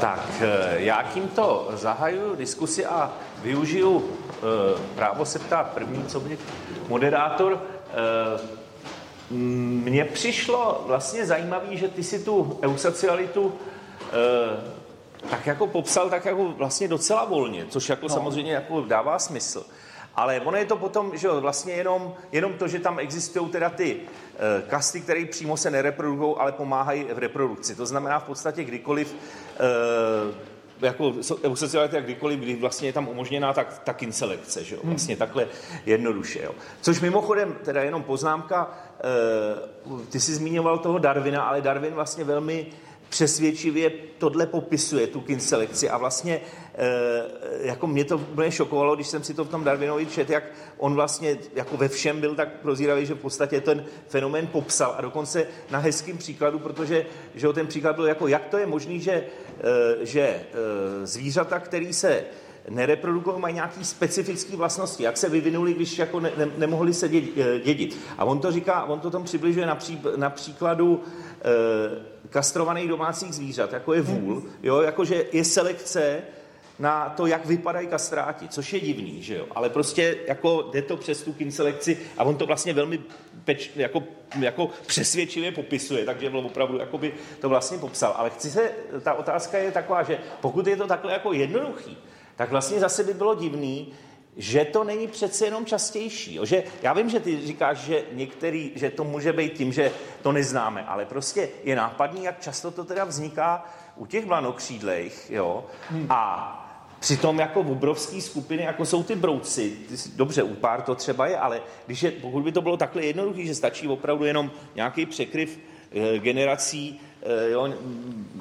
Tak eh, já tímto zahajuju diskusi a využiju eh, právo se ptát první, co mě moderátor. Eh, mně přišlo vlastně zajímavé, že ty si tu eusocialitu tak jako popsal tak jako vlastně docela volně, což jako no. samozřejmě jako dává smysl. Ale ono je to potom, že jo, vlastně jenom, jenom to, že tam existují teda ty e, kasty, které přímo se nereprodukují, ale pomáhají v reprodukci. To znamená v podstatě kdykoliv e, jako eusocialita kdykoliv, kdy vlastně je tam umožněná tak, tak inselekce, že jo? Hmm. vlastně takhle jednoduše. Jo? Což mimochodem, teda jenom poznámka, e, ty jsi zmiňoval toho Darwina, ale Darwin vlastně velmi přesvědčivě tohle popisuje, tu kinselekci a vlastně e, jako mě to úplně šokovalo, když jsem si to v tom Darwinovi čet, jak on vlastně jako ve všem byl tak prozíravý, že v podstatě ten fenomén popsal. A dokonce na hezkým příkladu, protože že ten příklad byl jako, jak to je možný, že, e, že e, zvířata, který se nereprodukují, mají nějaké specifické vlastnosti, jak se vyvinuli, když jako ne, ne, nemohli se dědit. A on to říká, on to tam přibližuje na, pří, na příkladu e, kastrovaných domácích zvířat, jako je vůl, jo, jakože je selekce na to, jak vypadají kastráti, což je divný, že jo, ale prostě jako jde to přes tu selekci a on to vlastně velmi peč, jako, jako přesvědčivě popisuje, takže opravdu jako by to vlastně popsal. Ale chci se, ta otázka je taková, že pokud je to takhle jako jednoduchý, tak vlastně zase by bylo divný, že to není přece jenom častější. Jo? Že já vím, že ty říkáš, že některý, že to může být tím, že to neznáme, ale prostě je nápadný, jak často to teda vzniká u těch blanokřídlejch, jo, hmm. a Přitom jako v obrovské skupiny, jako jsou ty brouci, dobře, u pár to třeba je, ale když je, pokud by to bylo takhle jednoduché, že stačí opravdu jenom nějaký překryv e, generací e, jo,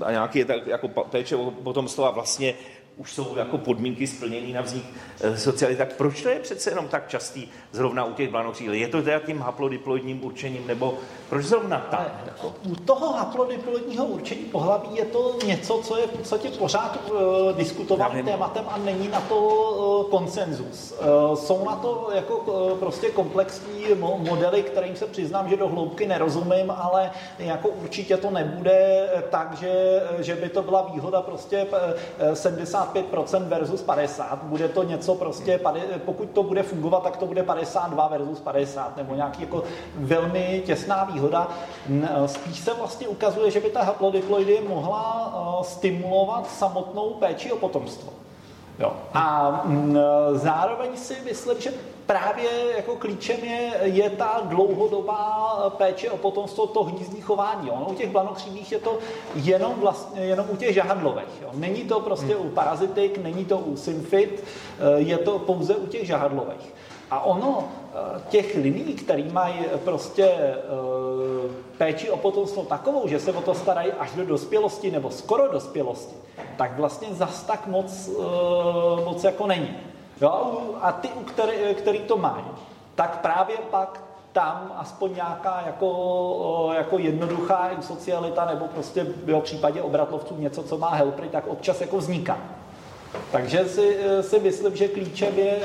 a nějaký tak, jako péče o potomstvo a vlastně už jsou jako podmínky splněné na vznik eh, sociality, tak proč to je přece jenom tak častý zrovna u těch blanokřídel? Je to teda tím haplodiploidním určením, nebo proč zrovna tak? Jako? U toho haplodiploidního určení pohlaví je to něco, co je v podstatě pořád uh, diskutovaným tématem a není na to uh, konsenzus. Uh, jsou na to jako uh, prostě komplexní mo- modely, kterým se přiznám, že do hloubky nerozumím, ale jako určitě to nebude tak, že, že by to byla výhoda prostě 70 55% versus 50, bude to něco prostě, pokud to bude fungovat, tak to bude 52 versus 50, nebo nějaký jako velmi těsná výhoda. Spíš se vlastně ukazuje, že by ta haplodiploidy mohla eh, stimulovat samotnou péči o potomstvo. Jo. A m, zároveň si myslím, že právě jako klíčem je, je ta dlouhodobá péče o potomstvo, to hnízdní chování. Ono u těch blanokřídných je to jenom, vlastně, jenom u těch žahadlových. Jo. Není to prostě hmm. u parazitik, není to u symfit, eh, je to pouze u těch žahadlových. A ono, eh, těch liní, které mají prostě eh, péči o potomstvo takovou, že se o to starají až do dospělosti nebo skoro dospělosti, tak vlastně zas tak moc, moc jako není. Jo? A ty, který, který to mají, tak právě pak tam aspoň nějaká jako, jako jednoduchá socialita nebo prostě v jeho případě obratlovců něco, co má helpry, tak občas jako vzniká. Takže si, si myslím, že klíčem je,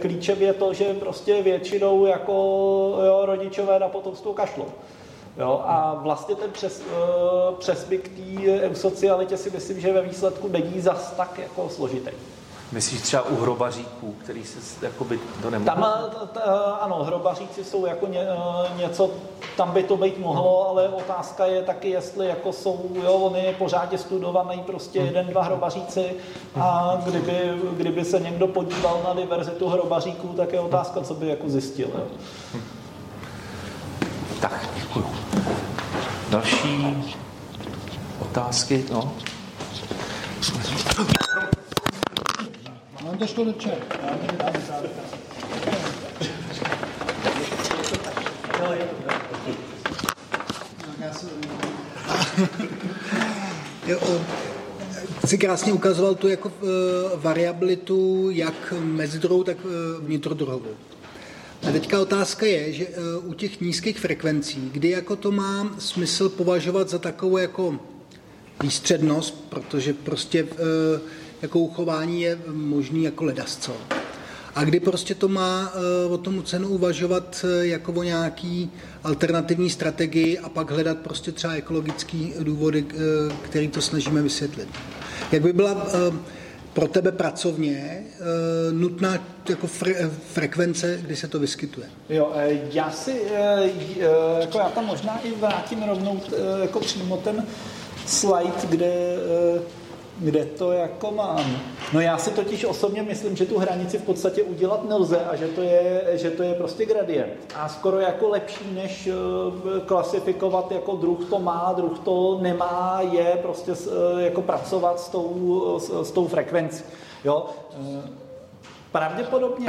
klíčem je to, že prostě většinou jako jo, rodičové na potomstvo kašlou. Jo, a vlastně ten přes, přesbyk té socialitě si myslím, že ve výsledku není zas tak jako složitý. Myslíš třeba u hrobaříků, který se jakoby to nemohlo? Tam, t, t, ano, hrobaříci jsou jako ně, něco, tam by to být mohlo, ale otázka je taky, jestli jako jsou, jo, on je pořádně studovaný prostě hmm. jeden, dva hrobaříci a kdyby, kdyby se někdo podíval na diverzitu hrobaříků, tak je otázka, co by jako zjistil. Jo. Hmm. Tak, děkuji. Další otázky, no. Mám to. Jo, jsi krásně ukazoval tu jako uh, variabilitu jak mezidrohovou, tak uh, vnitrodrohovou. A teďka otázka je, že u těch nízkých frekvencí, kdy jako to má smysl považovat za takovou jako výstřednost, protože prostě jako uchování je možný jako ledasco. A kdy prostě to má eh, o tom cenu uvažovat eh, jako o nějaký alternativní strategii a pak hledat prostě třeba ekologické důvody, eh, který to snažíme vysvětlit. Jak by byla pro tebe pracovně nutná jako fre, frekvence, kdy se to vyskytuje? Jo, já si, jako já tam možná i vrátím rovnou jako přímo ten slide, kde kde to jako mám. No já si totiž osobně myslím, že tu hranici v podstatě udělat nelze a že to je, že to je prostě gradient. A skoro jako lepší, než eh, klasifikovat jako druh to má, druh to nemá, je prostě eh, jako pracovat s tou, s, s tou frekvencí. Jo? Eh, pravděpodobně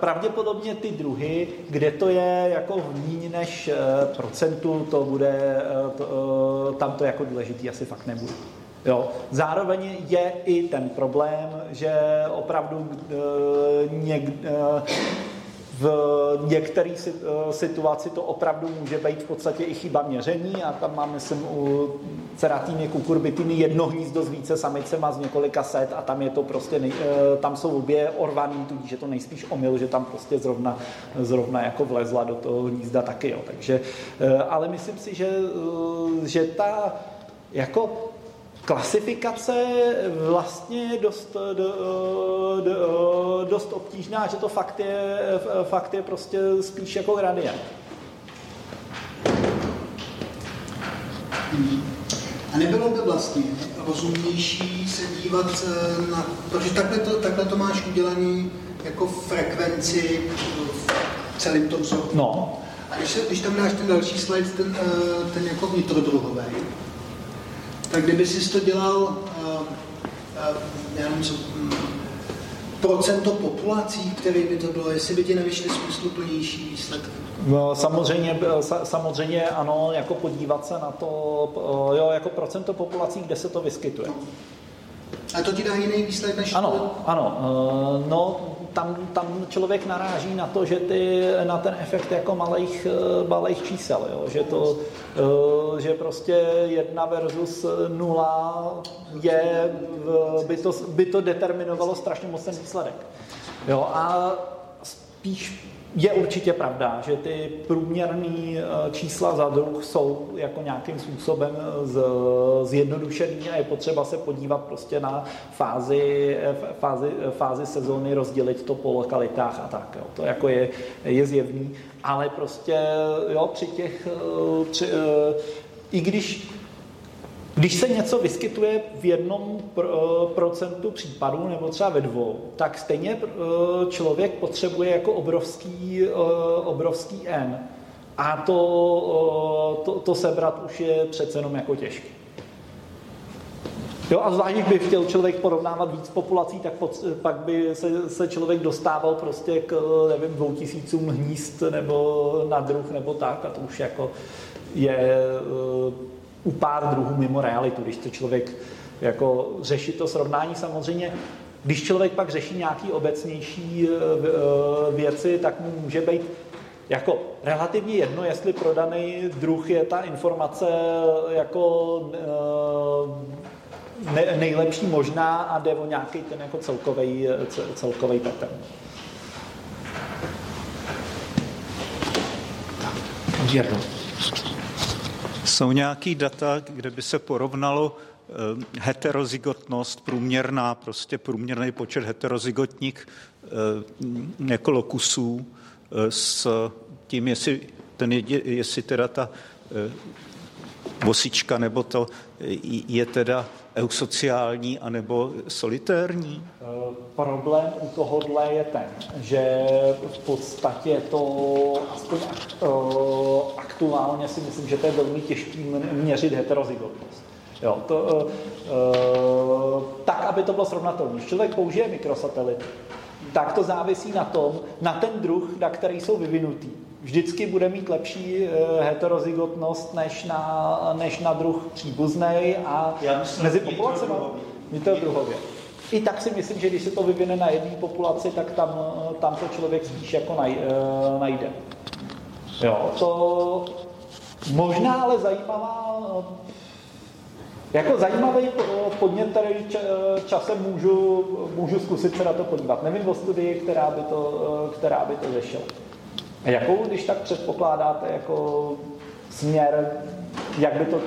pravděpodobně ty druhy, kde to je jako méně než procentu, to bude, to, tam to jako důležitý asi fakt nebude. Jo. Zároveň je i ten problém, že opravdu něk, v některé eh, situaci to opravdu může být v podstatě i chyba měření a tam mám, myslím, u ceratýny, kukurbitiny jedno hnízdo s více samicema z několika set a tam je to prostě, nej, eh, tam jsou obě orvaný, tudíž je to nejspíš omyl, že tam prostě zrovna, zrovna jako vlezla do toho hnízda taky, jo. Takže, eh, ale myslím si, že, že ta jako klasifikace vlastně je dost, do, do, dost obtížná, že to fakt je, fakt je prostě spíš jako gradient. A nebylo by vlastně rozumnější se dívat eh, na, protože takhle to, takhle to máš udělaný jako frekvenci v celém tom vzorku. No. A když, se, když tam dáš ten další slide, ten, eh, ten jako vnitrodruhový, tak kdyby jsi to dělal, uh, uh, já nevím, co, um, procento populací, který by to bylo, jestli by ti nevyšly smysluplnější výsledky? No, samozřejmě, samozřejmě ano, jako podívat se na to, jo, jako procento populací, kde se to vyskytuje. No. A to ti dá jiný výsledek než Ano, ano. Eh, no, tam, tam člověk naráží na to, že ty, na ten efekt jako malých, eh, malých čísel, jo? Že, to, eh, že prostě jedna versus nula je, by to, by to determinovalo strašně moc ten výsledek. Jo? A spíš je určitě pravda, že ty průměrné eh, čísla za druh jsou jako nějakým způsobem z, zjednodušený a je potřeba se podívat prostě na fázi, fázi, fázi sezóny, rozdělit to po lokalitách a tak. Jo. To jako je, je zjevný, ale prostě jo, při těch, eh, při, eh, i když když se něco vyskytuje v jednom procentu případů nebo třeba ve dvou, tak stejně eh, člověk potřebuje jako obrovský, eh, obrovský N. A to, eh, to, to sebrat už je přece jenom jako těžké. Jo, a zvlášť, by chtěl člověk porovnávat víc populací, tak pod, pak by se, se člověk dostával prostě k, nevím, dvou tisícům hnízd nebo na druh nebo tak a to už jako je u pár druhů mimo realitu, když to člověk jako řeší to srovnání samozřejmě, když člověk pak řeší nějaký obecnější eh, eh, věci, tak mu může být jako relativně jedno, jestli prodaný druh je ta informace jako ne, nejlepší možná a jde o nějaký ten jako celkový, celkový pattern. Jarno. Jsou nějaký data, kde by se porovnalo eh, heterozygotnost, průměrná, prostě průměrný počet heterozygotních eh, jako lokusů eh, s tím, jestli, ten, jestli teda ta vosička nebo to je teda eusociální anebo solitérní? Problém u tohohle je ten, že v podstatě to aspoň aktuálně si myslím, že to je velmi těžké měřit heterozygotnost. Jo, to, tak, aby to bylo srovnatelné. Když člověk použije mikrosatelit, tak to závisí na tom, na ten druh, na který jsou vyvinutý vždycky bude mít lepší eh, heterozygotnost než na, než na druh příbuzný a myslím, mezi populacemi. druhově. I tak si myslím, že když se to vyvine na jedné populaci, tak tam, tam to člověk spíš jako naj, eh, najde. Jo, to možná ale zajímavá jako zajímavý podnět, který časem můžu, můžu zkusit se na to podívat. Nevím o studii, která by to, která by to řešila. A jakou, když tak předpokládáte, jako směr, jak by to,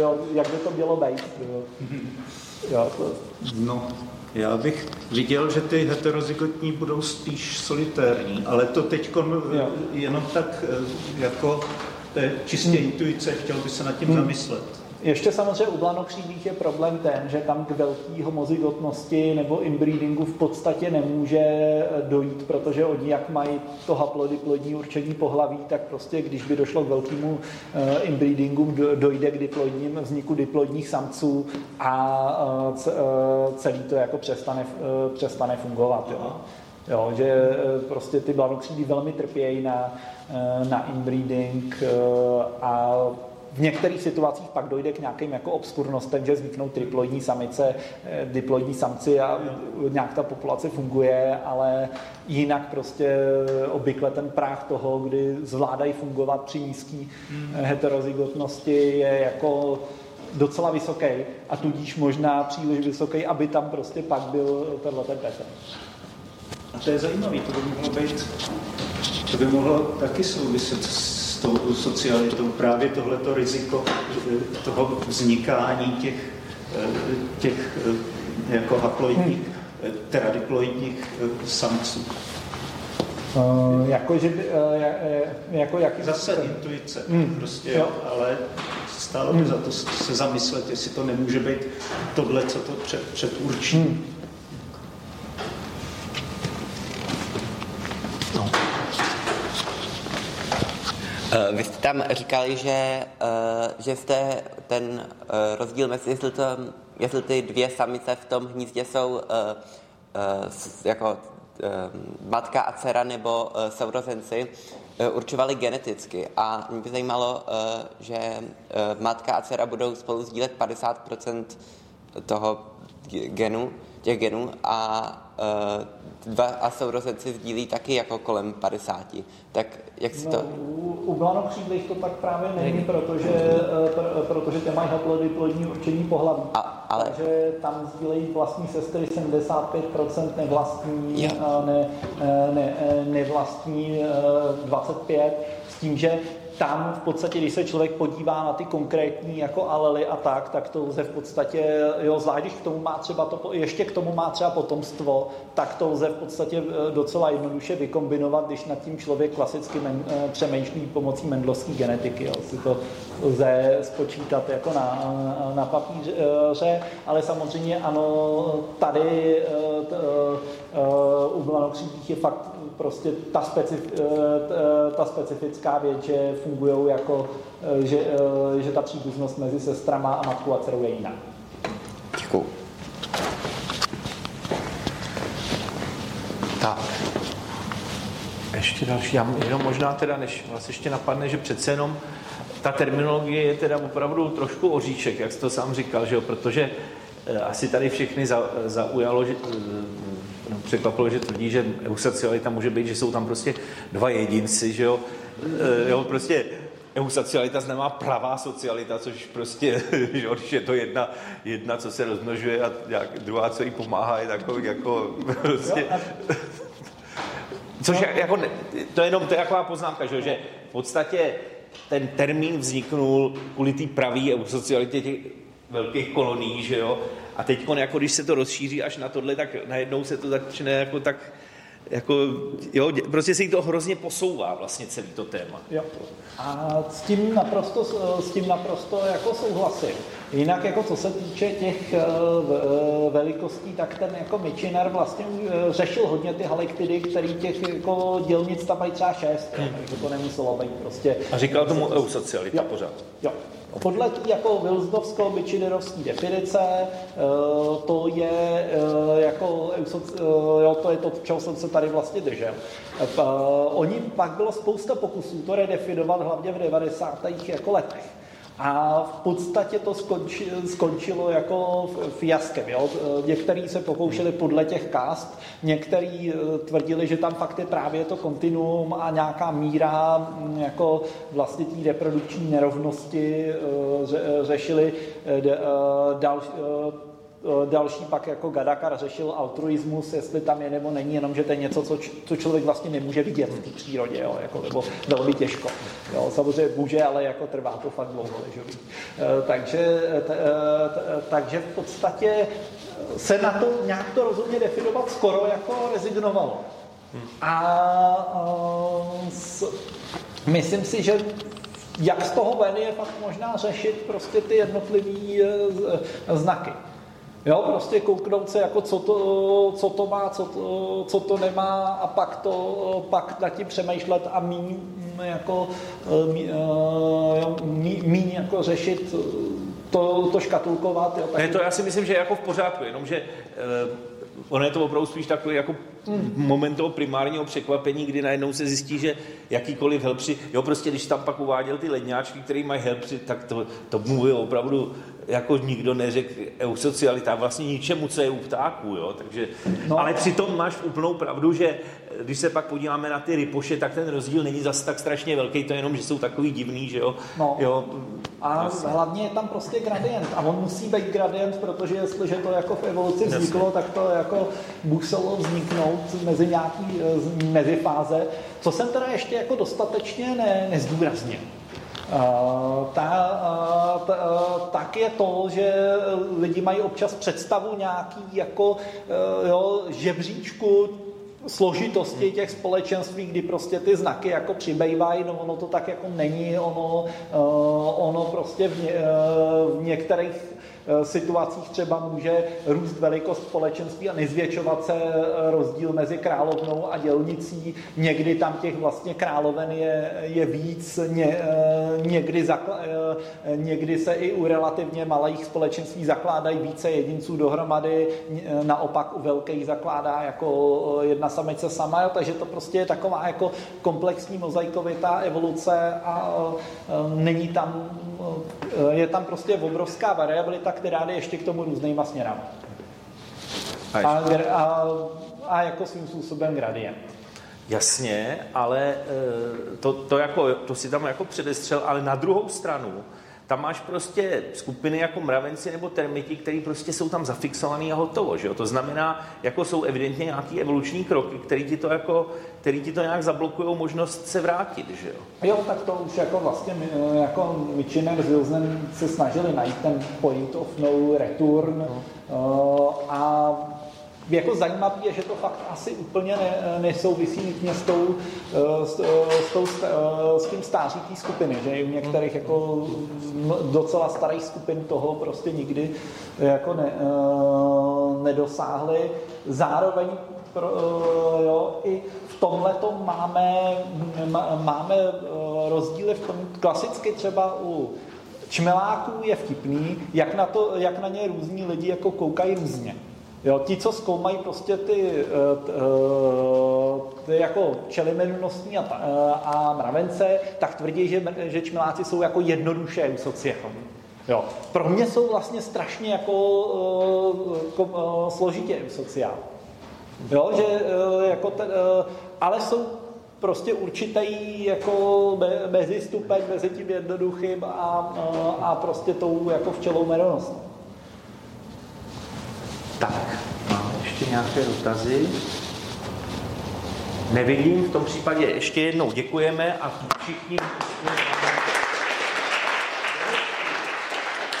jo, jak by to mělo být. Jo, to... No, já bych viděl, že ty heterozygotní budou spíš solitérní, ale to teď jenom tak jako to je čistě hmm. intuice, chtěl by se nad tím hmm. zamyslet. Ještě samozřejmě u blanokřídlých je problém ten, že tam k velké homozygotnosti nebo inbreedingu v podstatě nemůže dojít, protože oni jak mají to haplodiploidní určení pohlaví, tak prostě když by došlo k velkému uh, inbreedingu, dojde k diplodním vzniku diplodních samců a uh, celý to jako přestane, přestane fungovat. Jo. Jo, že prostě ty blanokřídy velmi trpějí na, na inbreeding a v některých situacích pak dojde k nějakým jako obskurnostem, že vzniknou triploidní samice, eh, diploidní samci a nějak ta populace funguje, ale jinak prostě obvykle ten práh toho, kdy zvládají fungovat při nízké hmm. heterozygotnosti je jako docela vysoký a tudíž možná příliš vysoký, aby tam prostě pak byl tenhle ten pattern. A to je zajímavý, to by mohlo být, to by mohlo taky souviset s tou socialitou právě tohleto riziko eh, toho vznikání těch, eh, těch eh, jako haploidních, hmm. teda diploidních samců. Uh, jako, že, uh, jako jaký Zase intuice, hmm. prostě, jo. ale stálo by hmm. za to se zamyslet, jestli to nemůže být tohle, co to před, předurčí. Hmm. Vy jste tam říkali, že, uh, že jste ten uh, rozdíl mezi, jestli, to, jestli ty dvě samice v tom hnízdě jsou jako matka a dcera nebo sourozenci, určovali geneticky. A mě by zajímalo, že matka a dcera budou spolu sdílet 50% toho genu, těch genů a dva a sourozenci sdílí taky jako kolem 50. Tak jak si no, to... U, u blanokřídlých to tak právě není, protože, eh, pr, protože ty mají plodní určení pohlaví. A, ale... Takže tam sdílejí vlastní sestry 75% nevlastní, ne, ne, nevlastní 25, s tím, že tam v podstatě, když se člověk podívá na ty konkrétní jako alely a tak, tak to lze v podstatě, jo, zvlášť když k tomu má třeba to, ještě k tomu má třeba potomstvo, tak to lze v podstatě eh, docela jednoduše vykombinovat, když nad tím člověk klasicky men, eh, přemýšlí pomocí mendlovské genetiky. Jo. Si to lze spočítat jako na, na papíře, ale samozřejmě ano, tady eh, u blanokřídích je fakt prostě ta, specif, ta specifická věc, že fungují jako, že, že ta příbuznost mezi sestrama a matkou a dcerou je jiná. Děkuju. Tak. Ještě další, já jenom možná teda, než vás ještě napadne, že přece jenom ta terminologie je teda opravdu trošku oříček, jak jsi to sám říkal, že jo, protože eh, asi tady všechny za, zaujalo, že, eh, překvapilo, že tvrdí, že eusocialita může být, že jsou tam prostě dva jedinci, že jo, eh, jo prostě eusocialita znamená pravá socialita, což prostě, že když je to jedna, jedna, co se rozmnožuje a jak, druhá, co jí pomáhá, je takový jako prostě... Což jako, to je jenom to je taková poznámka, že, že v podstatě ten termín vzniknul kvůli té pravý eusocialitě těch velkých kolonií, že jo? A teď, jako když se to rozšíří až na tohle, tak najednou se to začne jako tak jako, jo, prostě se jí to hrozně posouvá vlastně celý to téma. Jo. A s tím naprosto, s tím naprosto jako souhlasím. Jinak jako co se týče těch eh, eh, velikostí, tak ten jako Michiner vlastně eh, řešil hodně ty halektidy, který těch jako dělnic tam mají třeba šest, hmm. takže to nemuselo být prostě... A říkal tomu eusocialita pořád. Jo. Podle jako Wilsdovskou byčinerovský definice to je jako jo, to je to, čeho jsem se tady vlastně držel. Oni pak bylo spousta pokusů to redefinovat hlavně v 90. jako letech. A v podstatě to skonči, skončilo jako fiaskem. Jo? Některý se pokoušeli podle těch kast, některý eh, tvrdili, že tam fakt je právě to kontinuum a nějaká míra jako vlastně té reprodukční nerovnosti eh, řešili eh, dal, další pak jako Gadakar řešil altruismus, jestli tam je nebo není, jenom že to je něco, co, co člověk vlastně nemůže vidět v té přírodě, jo, jako, nebo velmi těžko. Jo, samozřejmě může, ale jako trvá to fakt dlouho. Že? Takže, t, t, takže v podstatě se na to nějak to rozhodně definovat skoro jako rezignovalo. A, a s, myslím si, že jak z toho ven je fakt možná řešit prostě ty jednotlivé znaky. Jo, prostě kouknout se, jako co to, co to má, co to, co to nemá a pak, to, pak na tím přemýšlet a míň jako, míň, míň, míň jako řešit to, to škatulkovat. Jo. Ne, to já si myslím, že je jako v pořádku, jenomže ono je to opravdu spíš takový jako moment toho primárního překvapení, kdy najednou se zjistí, že jakýkoliv helpři, jo prostě když tam pak uváděl ty ledňáčky, který mají helpři, tak to, to mluví opravdu jako nikdo neřekl eusocialita, vlastně ničemu, co je u ptáků, jo, takže, no. ale přitom máš úplnou pravdu, že když se pak podíváme na ty rypoše, tak ten rozdíl není zase tak strašně velký, to je jenom, že jsou takový divný, že jo. No. jo a vlastně. hlavně je tam prostě gradient a on musí být gradient, protože jestliže to jako v evoluci vzniklo, Jasně. tak to jako muselo vzniknout mezi nějaký mezi fáze, co jsem teda ještě jako dostatečně ne, nezdůraznil. Uh, ta, uh, ta, uh, tak je to, že lidi mají občas představu nějaký jako jo, žebříčku složitosti těch společenství, kdy prostě ty znaky jako přibývají, no ono to tak jako není, ono, ono prostě v, ně, v některých Eh, situacích třeba může růst velikost společenství a nezvětšovat se eh, rozdíl mezi královnou a dělnicí. Někdy tam těch vlastně královen je, je víc, ně, eh, někdy, zakla, někdy se i u relativně malých společenství zakládají více jedinců dohromady, naopak u velkých zakládá jako jedna samice sama, takže to prostě je taková jako komplexní mozaikovitá evoluce a není tam, je tam prostě obrovská variabilita která jde ještě k tomu různýma směrama. A, a, a jako svým způsobem gradient. Jasně, ale e, to, to, jako, to si tam jako předestřel, ale na druhou stranu tam máš prostě skupiny jako mravenci nebo termiti, které prostě jsou tam zafixované a hotovo, že jo? To znamená, jako jsou evidentně nějaký evoluční kroky, které ti to jako, který ti to nějak zablokují možnost se vrátit, že jo? Jo, tak to už jako vlastně jako Michiner s Wilsonem se snažili najít ten point of no return no. Uh, a jako zajímavé je, že to fakt asi úplně ne, nesouvisí nutně s, tou, eh, s, eh, s, tou, eh, s tím stáří té skupiny, že u některých jako docela starých skupin toho prostě nikdy jako ne, nedosáhli. Zároveň pro, jo, i v tomhle máme, máme rozdíly v tom klasicky třeba u čmeláků je vtipný, jak na, to, jak na ně různí lidi jako koukají různě. Jo, ti, co zkoumají prostě ty, eh, eh, ty jako čelimenostní a, eh, a mravence, tak tvrdí, že, že čmeláci jsou jako jednoduše eusociální. Jo. Pro mě jsou vlastně strašně jako uh, složitě eusociální. Jo, že jako ten, ale jsou prostě určitý jako mezi stupeň mezi tím jednoduchým a, a prostě tou jako včelou meronostnou. Tak, ještě nějaké dotazy? Nevidím, v tom případě ještě jednou děkujeme a všichni